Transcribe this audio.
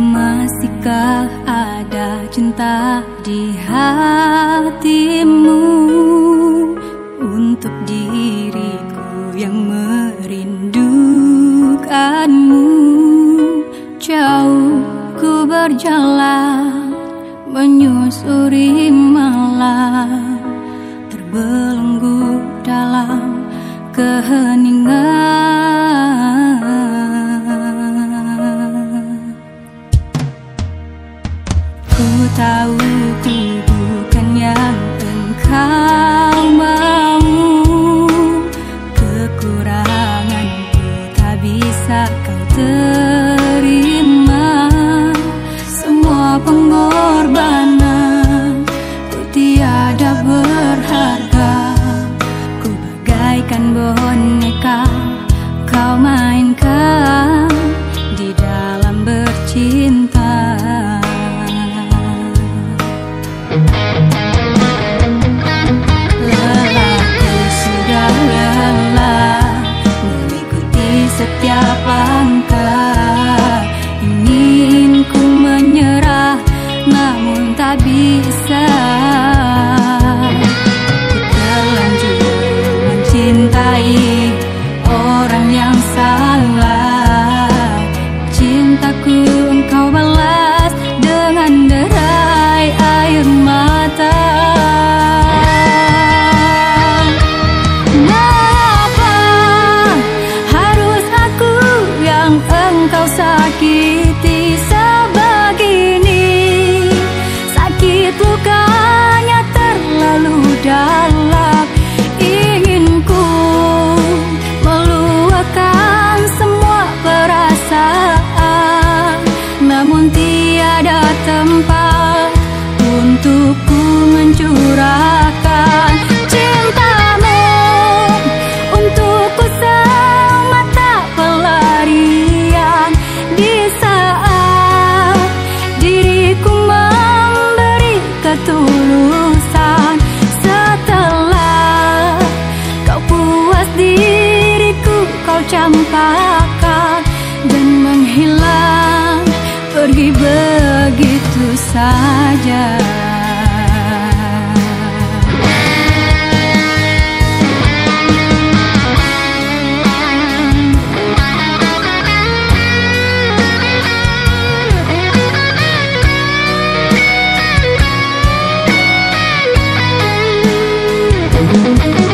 Masihkah ada cinta di hatimu? Untuk diriku yang merindukanmu. Jauh ku berjalan menyusuri malam. Terbelenggu dalam keheningan. Kau mainkan di dalam bercinta lukanya terlalu dalam. Ingin ku semua perasaan. Namun tiada tempat untukku mencurahkan campakkan dan menghilang pergi begitu saja. Mengapa harus